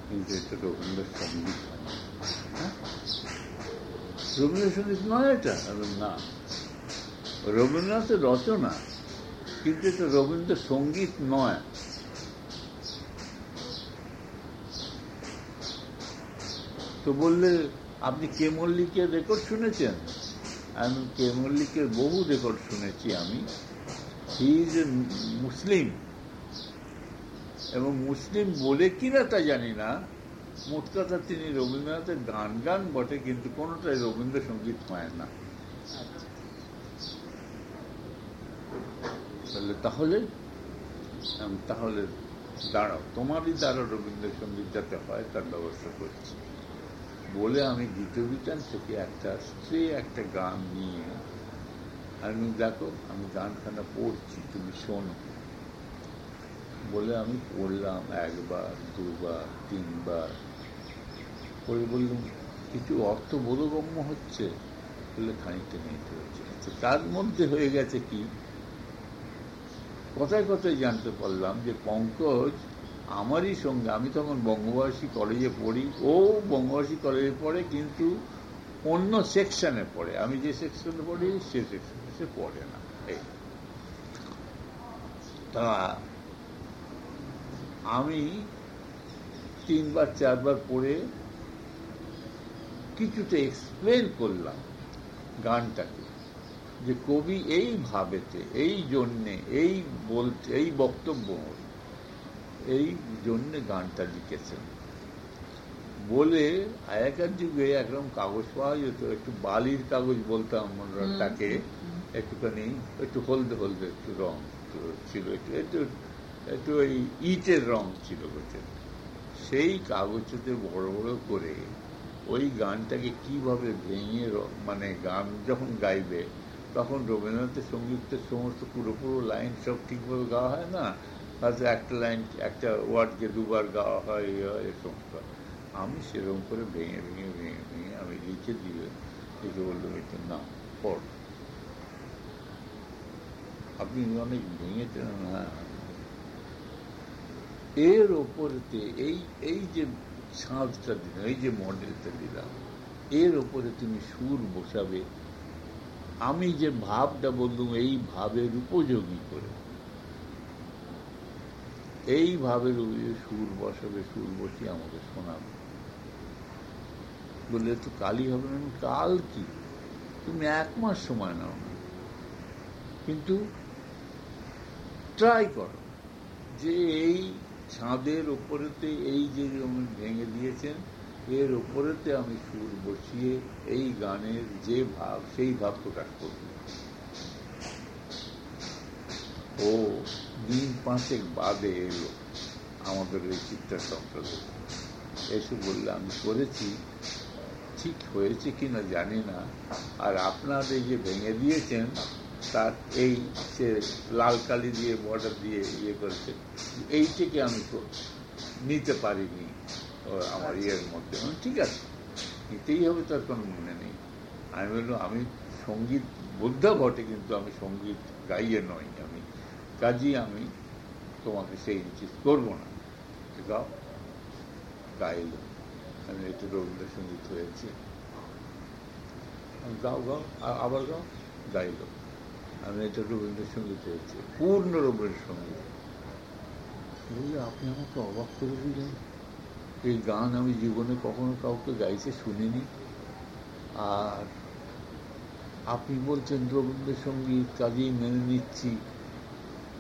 কিন্তু এটা রবীন্দ্রসঙ্গীত নয়। হ্যাঁ? রবীন্দ্রসঙ্গীত নয় এটা? না। রবীন্দ্রনাথের রচনা, কিন্তু এটা রবীন্দ্রসঙ্গীত নয়। তো বললে, আপনি কে মল্লিকের রেকর্ড শুনেছেন? আমি কে মল্লিকের বহু রেকর্ড শুনেছি আমি। হি ইজ এ মুসলিম এবং মুসলিম বলে কিনা তা জানি না। মোট কথা তিনি রবীন্দ্রনাথের গান গান বটে, কিন্তু কোনোটাই রবীন্দ্রসঙ্গীত হয় না। তাহলে তাহলে তাহলে দাঁড়াও, তোমারই দ্বারা রবীন্দ্রসঙ্গীত যাতে হয়, তার ব্যবস্থা করছি। বলে আমি দ্বিতীয় বিতান থেকে একটা স্ত্রী, একটা গান নিয়ে আমি দেখো আমি গানখানা পড়ছি তুমি শোনো। বলে আমি পড়লাম একবার দুবার তিনবার। পরে বললাম কিছু অর্থ বোধগম্য হচ্ছে? বলে খানিকটা নিতে হচ্ছে। আচ্ছা, তার মধ্যে হয়ে গেছে কি? কথায় কথায় জানতে পারলাম যে পঙ্কজ আমারই সঙ্গে আমি তখন বঙ্গবাসী কলেজে পড়ি ও বঙ্গবাসী কলেজে পড়ে কিন্তু অন্য সেকশনে পড়ে। আমি যে সেকশনে পড়ি সে সেকশনে সে পড়ে না এই তা আমি তিনবার চারবার পড়ে কিছুটা এক্সপ্লেন করলাম গানটাকে যে কবি এই ভাবেতে এই জন্যে এই বলতে এই বক্তব্য এই জন্যে গানটা লিখেছেন। বলে আগেকার যুগে একদম কাগজ পাওয়া যেত একটু বালির কাগজ বলতাম আমরা তাকে। একটুখানি, একটু হলদে হলদে একটু রং ছিল, একটু একটু একটু ওই ইটের রং ছিল বলছে সেই কাগজটাতে বড় বড় করে ওই গানটাকে কীভাবে ভেঙে মানে গান যখন গাইবে, তখন রবীন্দ্রনাথের সঙ্গীতের সমস্ত পুরো পুরো লাইন সব ঠিকভাবে গাওয়া হয় না? হয়তো একটা লাইন, একটা ওয়ার্ডকে দুবার গাওয়া হয় এই হয় হয়। আমি সেরকম করে ভেঙে ভেঙে ভেঙে ভেঙে আমি লিখে দিয়ে লিখে বললাম এটা না, পড়। আপনি অনেক ভেঙেছেন হ্যাঁ এর ওপরেতে এই এই যে ছাঁদটা দিলাম এই যে মডেলটা দিলাম এর ওপরে তুমি সুর বসাবে আমি যে ভাবটা বললুম এই ভাবের উপযোগী করে এই ভাবের সুর বসাবে সুর বসিয়ে আমাকে শোনাবে বললে তো কালই হবে না কাল কি তুমি এক মাস সময় নাও না কিন্তু ট্রাই করো যে এই ছাদের ওপরেতে এই যে উনি ভেঙে দিয়েছেন, এর ওপরেতে আমি সুর বসিয়ে এই গানের যে ভাব, সেই ভাব প্রকাশ করব। ও দিন পাঁচেক বাদে এলো আমাদের ওই চিত্রা সম্প্রদায় এসে বললে, আমি করেছি, ঠিক হয়েছে কিনা জানি না। আর আপনার এই যে ভেঙে দিয়েছেন তার এই সে লাল কালি দিয়ে বর্ডার দিয়ে ইয়ে করেছে এইটাকে আমি তো নিতে পারিনি আমার ইয়ের মধ্যে। ঠিক আছে নিতেই হবে তার কোনো মনে নেই। আমি বললাম আমি সংগীত বোদ্ধা ঘটে কিন্তু আমি সংগীত গাইয়ে নই। আমি কাজেই আমি তোমাকে সেই জিনিস করব না। গাও গাইল। আমি একটু রবীন্দ্রসঙ্গীত হয়েছে। গাও গাও আবার গাও? গাইল। আমি এটা রবীন্দ্রসঙ্গীত হয়েছে পূর্ণ রবীন্দ্রসঙ্গীত আপনি আমাকে অবাক করে দিলেন। এই গান আমি জীবনে কখনো কাউকে গাইতে শুনিনি। আর আপনি বলছেন রবীন্দ্রসঙ্গীত কাজেই মেনে নিচ্ছি।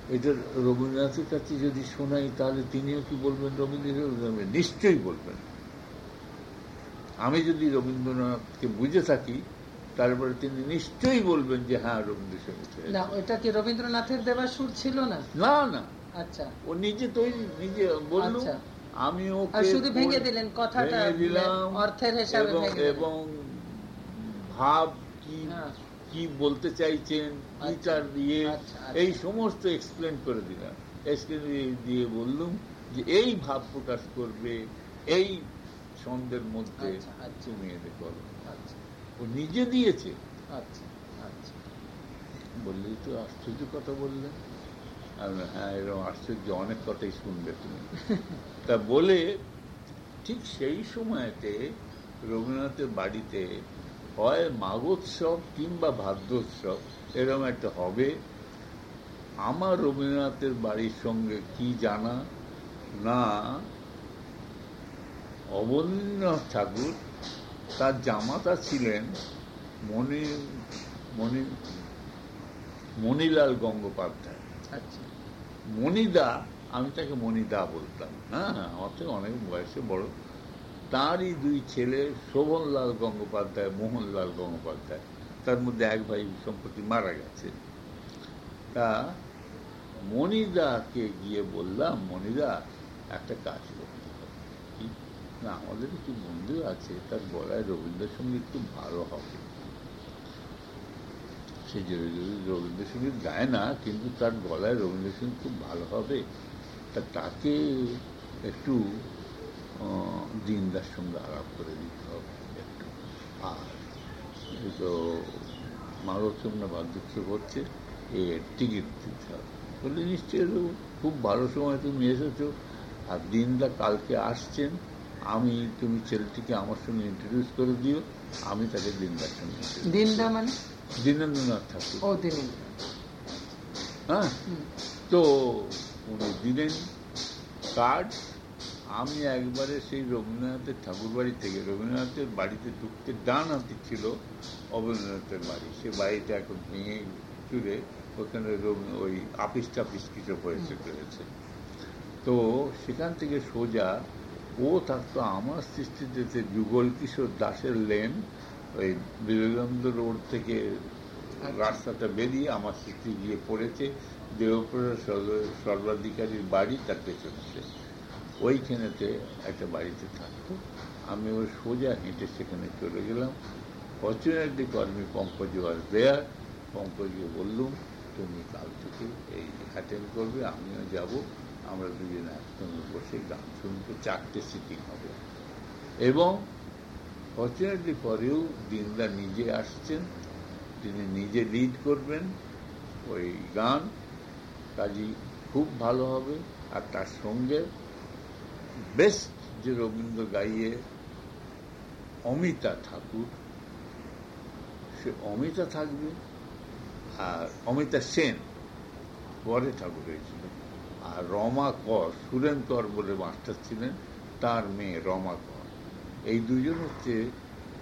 এটা রবীন্দ্রনাথের কাছে যদি শোনাই তাহলে তিনিও কি বলবেন রবীন্দ্রনাথ নিশ্চয়ই বলবেন। আমি যদি রবীন্দ্রনাথকে বুঝে থাকি তারপরে তিনি নিশ্চয়ই বলবেন যে হ্যাঁ রবীন্দ্রসঙ্গীত হয়েছে। না ওটা কি রবীন্দ্রনাথের দেওয়া সুর ছিল না না না আচ্ছা ও নিজে তৈরি নিজে বলল আচ্ছা। আমি ওকে শুধু ভেঙে দিলেন কথাটা দিলাম অর্থের হিসাবে এবং- ভাব কি হ্যাঁ। কি বলতে চাইছেন কি। তার ইয়ে আচ্ছা, আচ্ছা। এই সমস্ত এক্সপ্লেন করে দিলাম এক্সপ্লেন দিয়ে বললুম যে এই ভাব প্রকাশ করবে এই ছন্দের মধ্যে। তুমি এদের করো ও নিজে দিয়েছে। আচ্ছা আচ্ছা। বললেই তো আশ্চর্য কথা বললেন হ্যাঁ এরকম আশ্চর্য অনেক কথাই শুনবে তুমি। তা বলে ঠিক সেই সময়তে রবীন্দ্রনাথের বাড়িতে হয় মাগোৎসব কিংবা ভাদ্যোৎসব এরকম একটা হবে। আমার রবীন্দ্রনাথের বাড়ির সঙ্গে কি জানা? না অবনীন্দ্রনাথ ঠাকুর তার জামাতা ছিলেন মণি মণি মণিলাল গঙ্গোপাধ্যায়। আচ্ছা। মণিদা আমি তাকে মণিদা বলতাম হ্যাঁ আমার থেকে অনেক বয়সে বড়। তারই দুই ছেলে শোভনলাল গঙ্গোপাধ্যায় মোহনলাল গঙ্গোপাধ্যায়। তার মধ্যে এক ভাই সম্প্রতি মারা গেছে। তা মণিদাকে গিয়ে বললাম মণিদা একটা কাজ? না, আমাদের একটি বন্ধু আছে, তার গলায় রবীন্দ্রসঙ্গীত খুব ভালো হবে। সে যে রবীন্দ্রসঙ্গীত গায় না, কিন্তু তার গলায় রবীন্দ্রসঙ্গীত খুব ভালো হবে, তা তাকে একটু দিনদার সঙ্গে আলাপ করে দিতে হবে একটু। আর তো মারোৎসব না বার্ধক্য হচ্ছে, এ টিকিট দিতে হবে। বললে, নিশ্চয়ই খুব ভালো সময় তুমি এসেছ, আর দিনদা কালকে আসছেন আমি তুমি ছেলেটিকে আমার সঙ্গে ইন্ট্রোডিউস করে দিও আমি তাকে দিনদার সঙ্গে দিনদা মানে? দীনেন্দ্রনাথ ঠাকুর। ও হ্যাঁ? তো উনি দিলেন কার্ড আমি একবারে সেই রবীন্দ্রনাথের ঠাকুর বাড়ি থেকে রবীন্দ্রনাথের বাড়িতে ঢুকতে ডান হাতে ছিল অবনীন্দ্রনাথের বাড়ি। সে বাড়িটা এখন ভেঙে চুরে ওখানে ওই আপিস টাপিস কিছু হয়েছে করেছে। তো সেখান থেকে সোজা ও থাকতো আমার সৃষ্টিতে যুগল কিশোর দাসের লেন, ওই বিবেকানন্দ রোড থেকে রাস্তাটা বেরিয়ে আমার সৃষ্টি গিয়ে পড়েছে দেবপুরের সর্ব- সর্বাধিকারীর বাড়ি তার পেছনেতে ওইখানেতে একটা বাড়িতে থাকতো। আমি ওই সোজা হেঁটে সেখানে চলে গেলাম। ফর্চুনেটলি কর্মী পঙ্কজ ওয়াজ দেয়ার। পঙ্কজকে বললুম, তুমি কাল থেকে এই অ্যাটেন্ড করবে, আমিও যাব। আমরা দুজন একসঙ্গে বসে গান শুনব, চারটে সিটিং হবে। এবং ফর্চুনেটলি পরেও দিনদা নিজে আসছেন, তিনি নিজে লিড করবেন ওই গান। কাজী খুব ভালো হবে, আর তার সঙ্গে বেস্ট যে রবীন্দ্র গাইয়ে অমিতা ঠাকুর, সে অমিতা থাকবে, আর অমিতা সেন পরে ঠাকুর হয়েছিল আর রমা কর সুরেন কর বলে মাস্টার ছিলেন, তার মেয়ে রমা কর এই দুজন হচ্ছে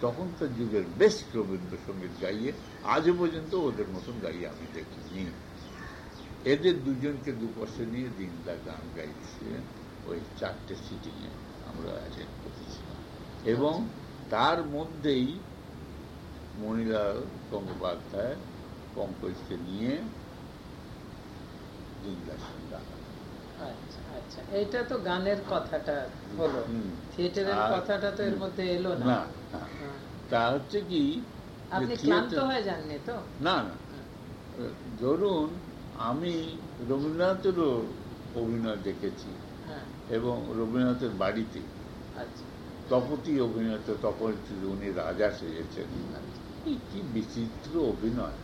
তখনকার যুগের বেস্ট রবীন্দ্রসঙ্গীত গাইয়ে, আজও পর্যন্ত ওদের মতন গাইয়ে আমি দেখিনি। এদের দুজনকে দুপাশে নিয়ে দিনদা গান গাইছে ওই চারটে সিটিংয়ে আমরা অ্যাটেন্ড করেছিলাম। এবং তার মধ্যেই মণিলাল গঙ্গোপাধ্যায় পঙ্কজকে নিয়ে দিনদার সঙ্গে আচ্ছা আচ্ছা। এইটা তো গানের কথাটা হলো। থিয়েটারের কথাটা তো এর মধ্যে এলো না। হ্যাঁ। তা হচ্ছে কি আপনি ক্লান্ত হয়ে যাননি তো? না না। ধরুন আমি রবীন্দ্রনাথেরও অভিনয় দেখেছি হ্যাঁ। এবং রবীন্দ্রনাথের বাড়িতে। আচ্ছা। তপতি অভিনয় তো উনি রাজা সেজেছেন আচ্ছা। কি বিচিত্র অভিনয়।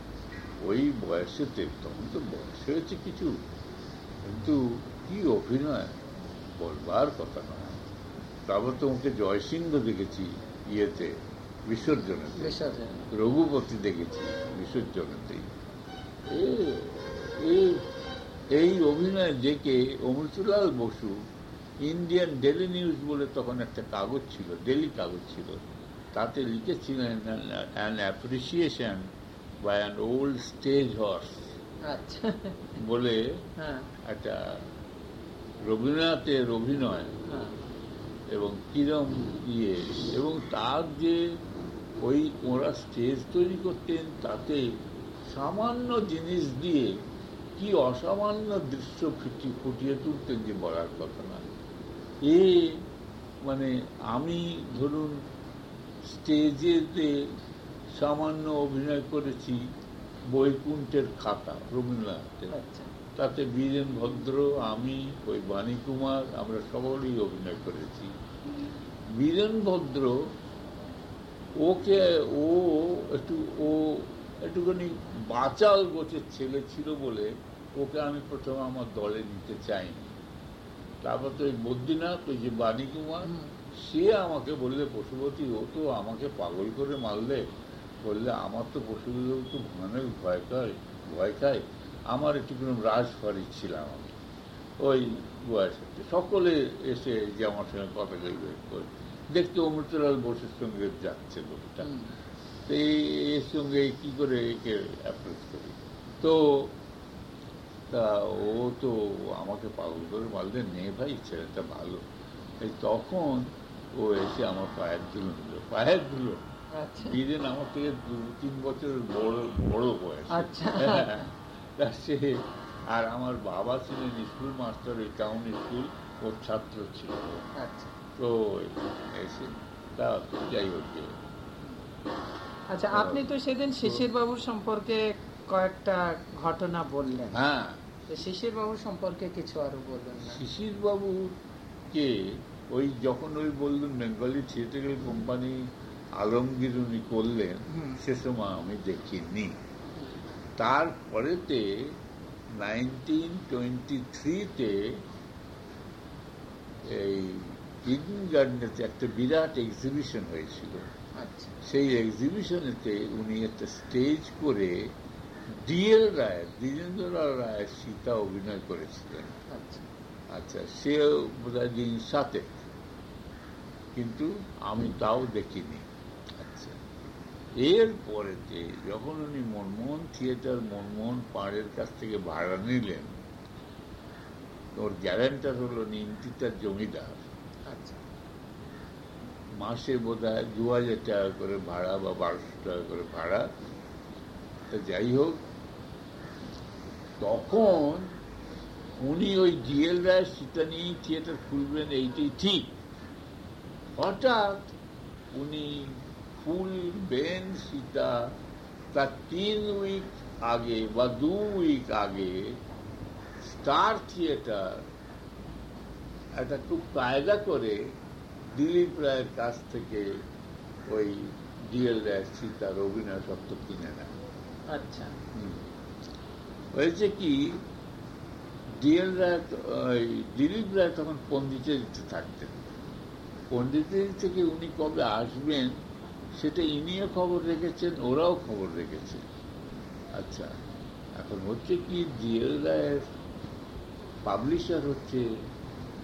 ওই বয়সেতে তখন তো বয়স হয়েছে কিছু। কিন্তু কি অভিনয়? বলবার কথা নয়। তারপর তো ওকে জয়সিংহ দেখেছি ইয়েতে বিসর্জনেতে। বিসর্জন। রঘুপতি দেখেছি বিসর্জনেতেই। এ- এ- এই অভিনয় দেখে Amritlal Basu Indian Daily News বলে তখন একটা কাগজ ছিল ডেলি কাগজ ছিল। তাতে লিখেছিলেন an appreciation by an old stage horse আচ্ছা। বলে হ্যাঁ। একটা রবীন্দ্রনাথের অভিনয় হ্যাঁ এবং কিরম ইয়ে এবং তার যে ওই ওরা স্টেজ তৈরি করতেন, তাতে সামান্য জিনিস দিয়ে কি অসামান্য দৃশ্য ফুটি, ফুটিয়ে তুলতেন যে বলার কথা না এ মানে আমি ধরুন স্টেজেতে সামান্য অভিনয় করেছি বৈকুণ্ঠের খাতা রবীন্দ্রনাথের। আচ্ছা। তাতে বীরেন ভদ্র আমি ওই বাণী কুমার আমরা সকলেই অভিনয় করেছি। বীরেন ভদ্র ওকে ও একটু ও একটুখানি বাঁচাল গোছের ছেলে ছিল বলে ওকে আমি প্রথমে আমার দলে নিতে চাইনি। তারপর তো ওই বদ্রীনাথ ওই যে বাণী কুমার সে আমাকে বললে পশুপতি ও তো আমাকে পাগল করে মারলে। বললে আমার তো পশুগুলো তো ভয় খায় ভয় খায়। আমার একটু কোনো রাজফারি ছিলাম আমি। ওই বয়সে। সকলে এসে যে আমার সঙ্গে কথা কইবে দেখতে অমৃতলাল বসুর সঙ্গে যাচ্ছে লোকটা। তো এই- এর সঙ্গে কি করে একে অ্যাপ্রোচ করি? তো তা ও তো আমাকে পাগল করে মারলে নে ভাই ছেলেটা ভালো। এই তখন ও এসে আমার পায়ের ধুলো দিল পায়ের ধুলো? আচ্ছা। আমার থেকে দু তিন বছর বড় বড় বয়স। আচ্ছা। তা আর আমার বাবা ছিলেন স্কুল মাস্টার ওই টাউন স্কুল ওর ছাত্র ছিল। আচ্ছা। তো এসে তা যাই হোক যে, আচ্ছা আপনি তো সেদিন শিশির বাবু সম্পর্কে কয়েকটা ঘটনা বললেন। হ্যাঁ। শিশির বাবু সম্পর্কে কিছু আরও বলবেন না? শিশির বাবুকে ওই যখন ওই বললেন বেঙ্গলি থিয়েটারের কোম্পানি আলমগীর উনি করলেন। সে সময় আমি দেখিনি। তারপরেতে নাইনটিন টোয়েন্টি থ্রিতে এই ইডেন গার্ডেনেতে একটা বিরাট এক্সিবিশন হয়েছিল। আচ্ছা। সেই এক্সিবিশনেতে উনি একটা স্টেজ করে ডিএল রায় দ্বিজেন্দ্র রায়ের সীতা অভিনয় করেছিলেন। আচ্ছা। আচ্ছা সে বোধহয় দিন সাথে কিন্তু আমি তাও দেখিনি। এর পরেতে যখন উনি মনমোহন থিয়েটার মনমোহন পাড়ের কাছ থেকে ভাড়া নিলেন ওর গ্যারান্টার হলো নিমতিতার জমিদার। আচ্ছা। মাসে বোধ হয় দু হাজার টাকা করে ভাড়া বা বারোশো টাকা করে ভাড়া। তা যাই হোক তখন উনি ওই ডিএল রায় সীতা নিয়েই থিয়েটার খুলবেন এইটাই ঠিক। হঠাৎ উনি খুলবেন সীতা তার তিন উইক আগে বা দু উইক আগে স্টার থিয়েটার একটা খুব কায়দা করে দিলীপ রায়ের কাছ থেকে ওই ডিএল রায়ের সীতার অভিনয় সত্য কিনে নেয়। আচ্ছা। হয়েছে কি ডিএল রায় ওই দিলীপ রায় তখন পন্ডিচেরিতে থাকতেন। পন্ডিচেরি থেকে উনি কবে আসবেন সেটা ইনিও খবর রেখেছেন, ওরাও খবর রেখেছে আচ্ছা এখন হচ্ছে কি রায়ের পাবলিশার হচ্ছে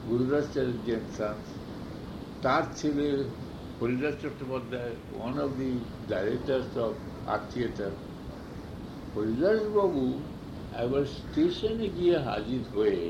গুরুরাজ চ্যাটার্জি অ্যান্ড সান্স। তার ছেলে Haridas Chattopadhyay one of the directors of Art Theatre হরিদাসবাবু একবার স্টেশনে গিয়ে হাজির হয়ে